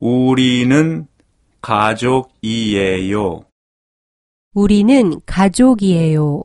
우리는 가족이에요. 우리는 가족이에요.